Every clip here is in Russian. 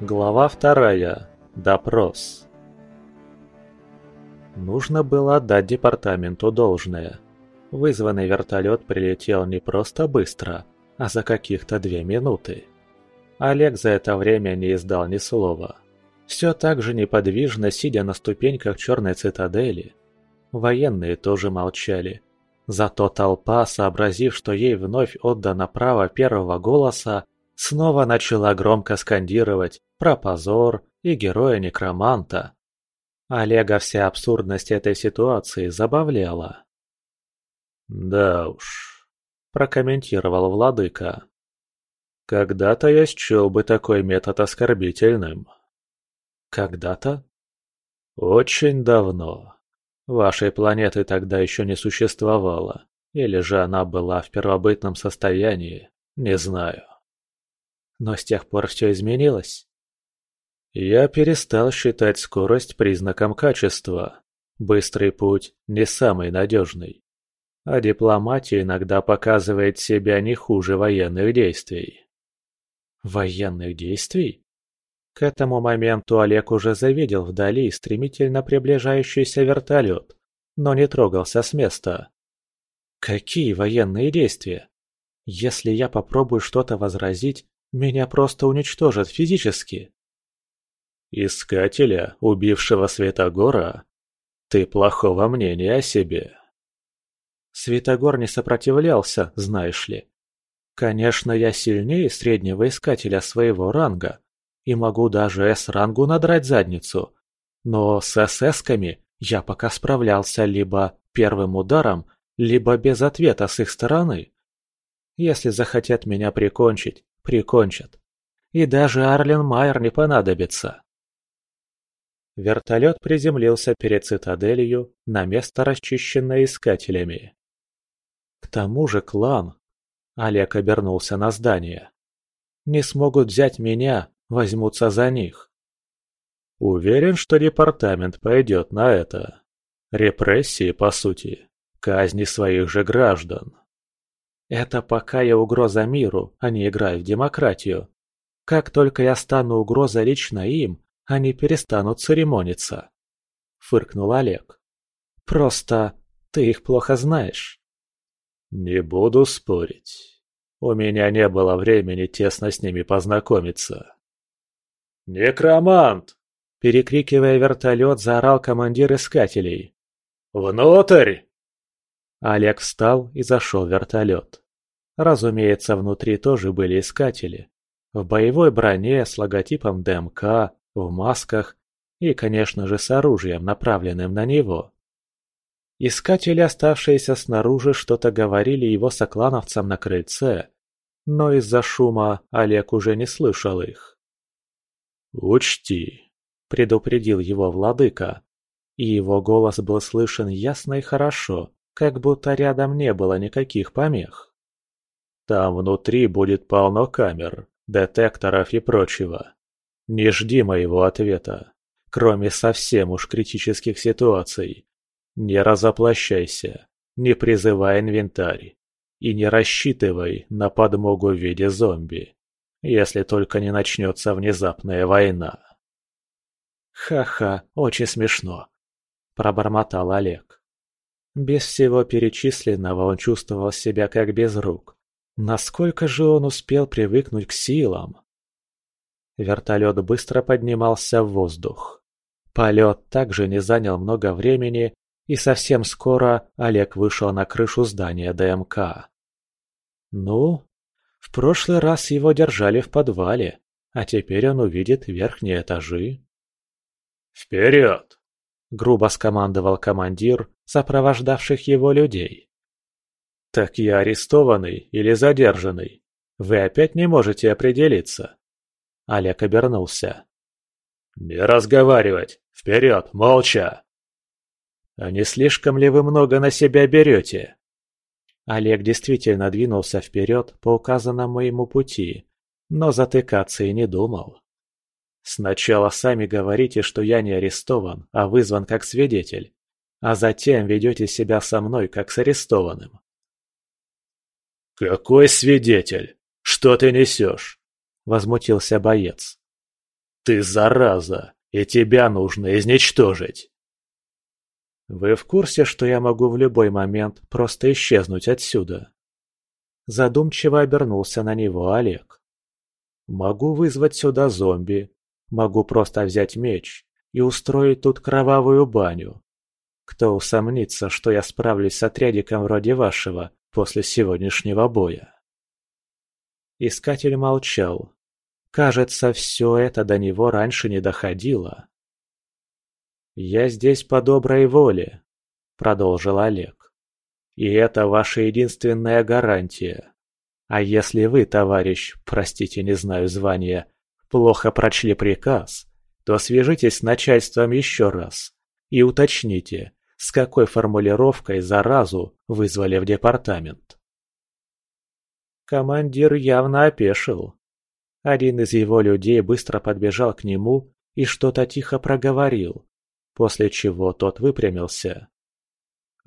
Глава вторая. Допрос. Нужно было отдать департаменту должное. Вызванный вертолет прилетел не просто быстро, а за каких-то две минуты. Олег за это время не издал ни слова. Все так же неподвижно, сидя на ступеньках черной цитадели. Военные тоже молчали. Зато толпа, сообразив, что ей вновь отдано право первого голоса, снова начала громко скандировать про позор и героя-некроманта. Олега вся абсурдность этой ситуации забавляла. «Да уж», – прокомментировал владыка. «Когда-то я счел бы такой метод оскорбительным». «Когда-то?» «Очень давно. Вашей планеты тогда еще не существовало. Или же она была в первобытном состоянии, не знаю. Но с тех пор все изменилось. Я перестал считать скорость признаком качества. Быстрый путь не самый надежный. А дипломатия иногда показывает себя не хуже военных действий. Военных действий? К этому моменту Олег уже завидел вдали стремительно приближающийся вертолет, но не трогался с места. Какие военные действия? Если я попробую что-то возразить, меня просто уничтожат физически. Искателя, убившего Светогора? Ты плохого мнения о себе. Светогор не сопротивлялся, знаешь ли. Конечно, я сильнее среднего искателя своего ранга, и могу даже С-рангу надрать задницу. Но с СС-ками я пока справлялся либо первым ударом, либо без ответа с их стороны. Если захотят меня прикончить, прикончат. И даже Арлен Майер не понадобится. Вертолет приземлился перед цитаделью на место, расчищенное искателями. К тому же клан, Олег обернулся на здание, не смогут взять меня, возьмутся за них. Уверен, что департамент пойдет на это. Репрессии, по сути, казни своих же граждан. Это пока я угроза миру, а не играю в демократию. Как только я стану угрозой лично им, они перестанут церемониться. Фыркнул Олег. Просто ты их плохо знаешь. Не буду спорить. У меня не было времени тесно с ними познакомиться. «Некромант!» Перекрикивая вертолет, заорал командир искателей. «Внутрь!» Олег встал и зашел в вертолет. Разумеется, внутри тоже были искатели. В боевой броне с логотипом ДМК, в масках и, конечно же, с оружием, направленным на него. Искатели, оставшиеся снаружи, что-то говорили его соклановцам на крыльце, но из-за шума Олег уже не слышал их. «Учти», — предупредил его владыка, и его голос был слышен ясно и хорошо, как будто рядом не было никаких помех. Там внутри будет полно камер, детекторов и прочего. Не жди моего ответа, кроме совсем уж критических ситуаций. Не разоплощайся, не призывай инвентарь и не рассчитывай на подмогу в виде зомби, если только не начнется внезапная война. «Ха-ха, очень смешно», – пробормотал Олег. Без всего перечисленного он чувствовал себя как без рук. Насколько же он успел привыкнуть к силам? Вертолет быстро поднимался в воздух. Полет также не занял много времени, и совсем скоро Олег вышел на крышу здания ДМК. Ну, в прошлый раз его держали в подвале, а теперь он увидит верхние этажи. «Вперед!» — грубо скомандовал командир сопровождавших его людей. «Так я арестованный или задержанный? Вы опять не можете определиться?» Олег обернулся. «Не разговаривать! Вперед, молча!» «А не слишком ли вы много на себя берете?» Олег действительно двинулся вперед по указанному ему пути, но затыкаться и не думал. «Сначала сами говорите, что я не арестован, а вызван как свидетель, а затем ведете себя со мной как с арестованным. «Какой свидетель? Что ты несешь?» – возмутился боец. Ты зараза, и тебя нужно изничтожить. Вы в курсе, что я могу в любой момент просто исчезнуть отсюда? Задумчиво обернулся на него Олег. Могу вызвать сюда зомби, могу просто взять меч и устроить тут кровавую баню. Кто усомнится, что я справлюсь с отрядиком вроде вашего после сегодняшнего боя? Искатель молчал. Кажется, все это до него раньше не доходило. «Я здесь по доброй воле», — продолжил Олег. «И это ваша единственная гарантия. А если вы, товарищ, простите, не знаю звания, плохо прочли приказ, то свяжитесь с начальством еще раз и уточните, с какой формулировкой заразу вызвали в департамент. Командир явно опешил. Один из его людей быстро подбежал к нему и что-то тихо проговорил, после чего тот выпрямился.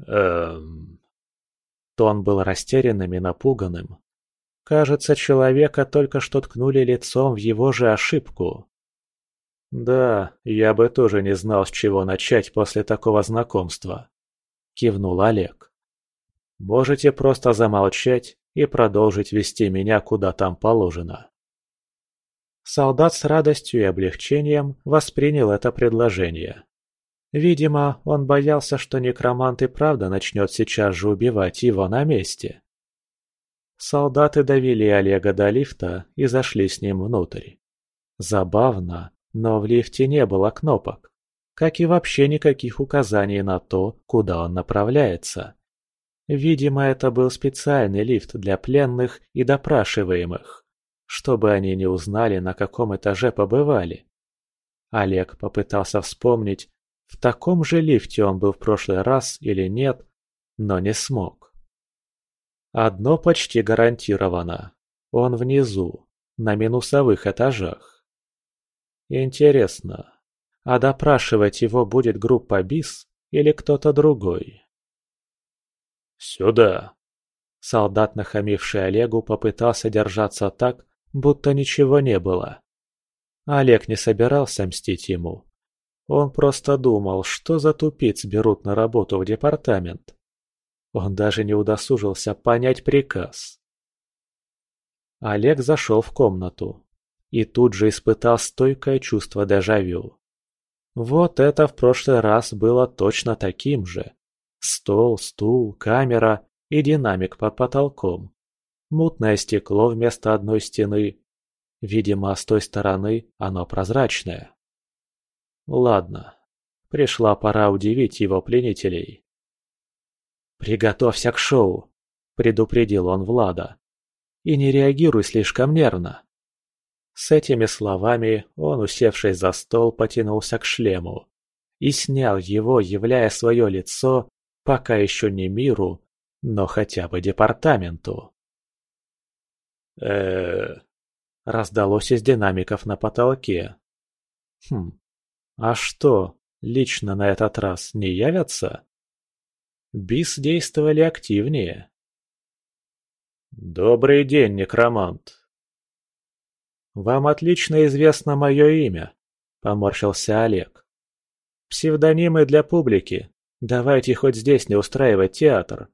«Эм...» Тон был растерянным и напуганным. Кажется, человека только что ткнули лицом в его же ошибку. «Да, я бы тоже не знал, с чего начать после такого знакомства», – кивнул Олег. «Можете просто замолчать и продолжить вести меня куда там положено». Солдат с радостью и облегчением воспринял это предложение. Видимо, он боялся, что некромант и правда начнет сейчас же убивать его на месте. Солдаты довели Олега до лифта и зашли с ним внутрь. Забавно, но в лифте не было кнопок, как и вообще никаких указаний на то, куда он направляется. Видимо, это был специальный лифт для пленных и допрашиваемых, чтобы они не узнали, на каком этаже побывали. Олег попытался вспомнить, в таком же лифте он был в прошлый раз или нет, но не смог. Одно почти гарантировано. Он внизу, на минусовых этажах. Интересно, а допрашивать его будет группа БИС или кто-то другой? «Сюда!» Солдат, нахамивший Олегу, попытался держаться так, будто ничего не было. Олег не собирался мстить ему. Он просто думал, что за тупиц берут на работу в департамент. Он даже не удосужился понять приказ. Олег зашел в комнату и тут же испытал стойкое чувство дежавю. Вот это в прошлый раз было точно таким же. Стол, стул, камера и динамик под потолком. Мутное стекло вместо одной стены. Видимо, с той стороны оно прозрачное. Ладно, пришла пора удивить его пленителей. «Приготовься к шоу», — предупредил он Влада. «И не реагируй слишком нервно». С этими словами он, усевшись за стол, потянулся к шлему и снял его, являя свое лицо пока еще не миру, но хотя бы департаменту. э раздалось из динамиков на потолке. Хм, а что, лично на этот раз не явятся? Бис действовали активнее. «Добрый день, некромант!» «Вам отлично известно мое имя», – поморщился Олег. «Псевдонимы для публики. Давайте хоть здесь не устраивать театр».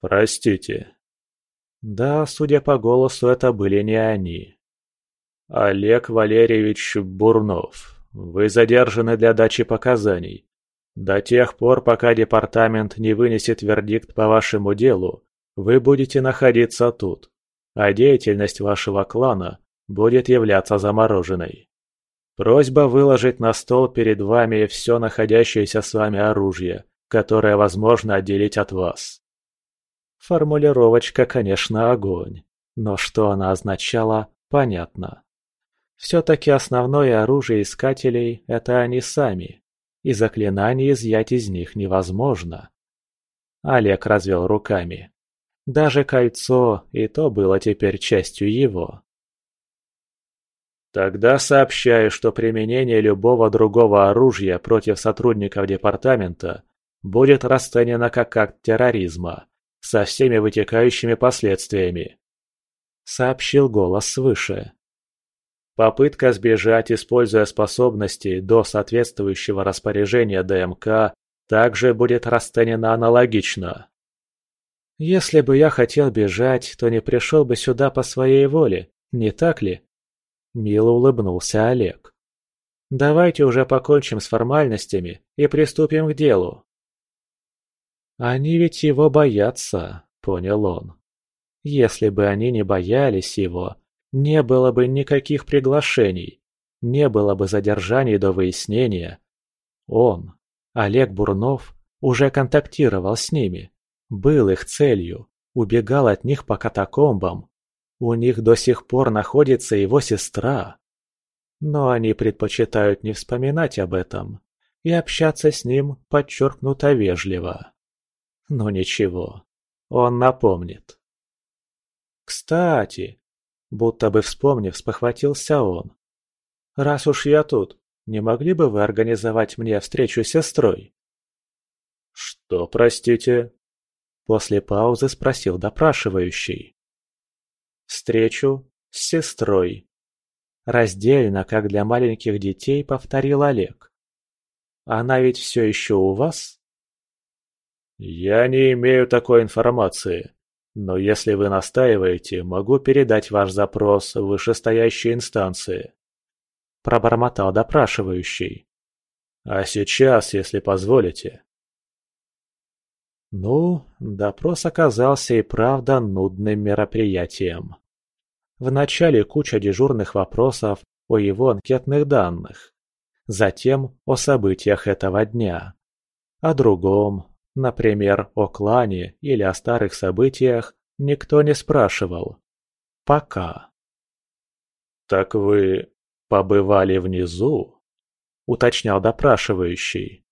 «Простите». Да, судя по голосу, это были не они. «Олег Валерьевич Бурнов, вы задержаны для дачи показаний. До тех пор, пока департамент не вынесет вердикт по вашему делу, вы будете находиться тут, а деятельность вашего клана будет являться замороженной. Просьба выложить на стол перед вами все находящееся с вами оружие, которое возможно отделить от вас. Формулировочка, конечно, огонь, но что она означала, понятно. Все-таки основное оружие искателей – это они сами, и заклинаний изъять из них невозможно. Олег развел руками. Даже кольцо и то было теперь частью его. Тогда сообщаю, что применение любого другого оружия против сотрудников департамента будет расценено как акт терроризма, со всеми вытекающими последствиями. Сообщил голос свыше. Попытка сбежать, используя способности до соответствующего распоряжения ДМК, также будет расценена аналогично. Если бы я хотел бежать, то не пришел бы сюда по своей воле, не так ли? Мило улыбнулся Олег. Давайте уже покончим с формальностями и приступим к делу. Они ведь его боятся, понял он. Если бы они не боялись его, не было бы никаких приглашений, не было бы задержаний до выяснения. Он, Олег Бурнов, уже контактировал с ними, был их целью, убегал от них по катакомбам. У них до сих пор находится его сестра. Но они предпочитают не вспоминать об этом и общаться с ним подчеркнуто вежливо. Но ничего, он напомнит. Кстати, Будто бы вспомнив, спохватился он. «Раз уж я тут, не могли бы вы организовать мне встречу с сестрой?» «Что, простите?» После паузы спросил допрашивающий. «Встречу с сестрой». Раздельно, как для маленьких детей, повторил Олег. «Она ведь все еще у вас?» «Я не имею такой информации», но если вы настаиваете, могу передать ваш запрос в вышестоящей инстанции. Пробормотал допрашивающий. А сейчас, если позволите. Ну, допрос оказался и правда нудным мероприятием. Вначале куча дежурных вопросов о его анкетных данных. Затем о событиях этого дня. О другом, Например, о клане или о старых событиях никто не спрашивал. Пока. «Так вы побывали внизу?» – уточнял допрашивающий.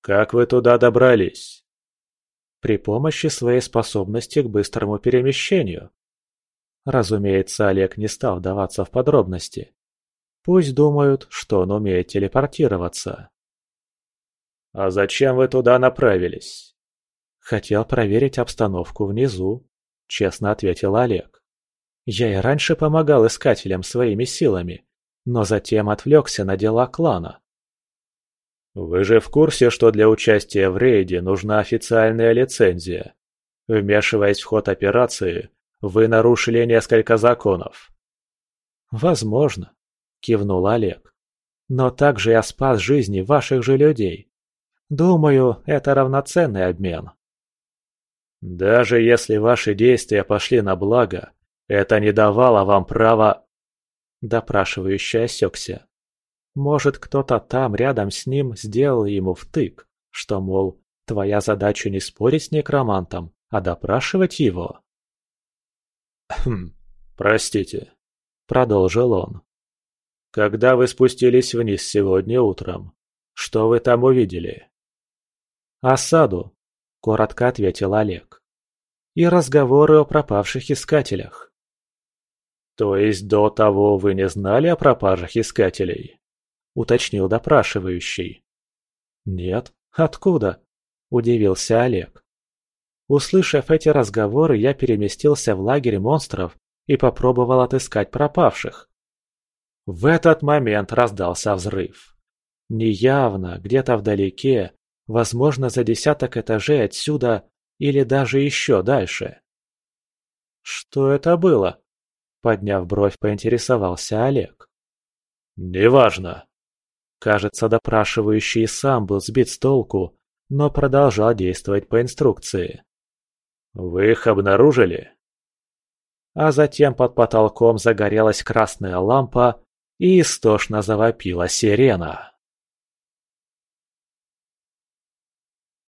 «Как вы туда добрались?» «При помощи своей способности к быстрому перемещению». Разумеется, Олег не стал вдаваться в подробности. Пусть думают, что он умеет телепортироваться. «А зачем вы туда направились?» «Хотел проверить обстановку внизу», — честно ответил Олег. «Я и раньше помогал искателям своими силами, но затем отвлекся на дела клана». «Вы же в курсе, что для участия в рейде нужна официальная лицензия? Вмешиваясь в ход операции, вы нарушили несколько законов». «Возможно», — кивнул Олег. «Но также я спас жизни ваших же людей. Думаю, это равноценный обмен. Даже если ваши действия пошли на благо, это не давало вам права... Допрашивающий осекся. Может, кто-то там, рядом с ним, сделал ему втык, что, мол, твоя задача не спорить с некромантом, а допрашивать его? «Хм, простите», — продолжил он. «Когда вы спустились вниз сегодня утром, что вы там увидели?» «Осаду», – коротко ответил Олег. «И разговоры о пропавших искателях». «То есть до того вы не знали о пропажах искателей?» – уточнил допрашивающий. «Нет, откуда?» – удивился Олег. Услышав эти разговоры, я переместился в лагерь монстров и попробовал отыскать пропавших. В этот момент раздался взрыв. Неявно, где-то вдалеке, Возможно, за десяток этажей отсюда или даже еще дальше. «Что это было?» Подняв бровь, поинтересовался Олег. «Неважно». Кажется, допрашивающий сам был сбит с толку, но продолжал действовать по инструкции. «Вы их обнаружили?» А затем под потолком загорелась красная лампа и истошно завопила сирена.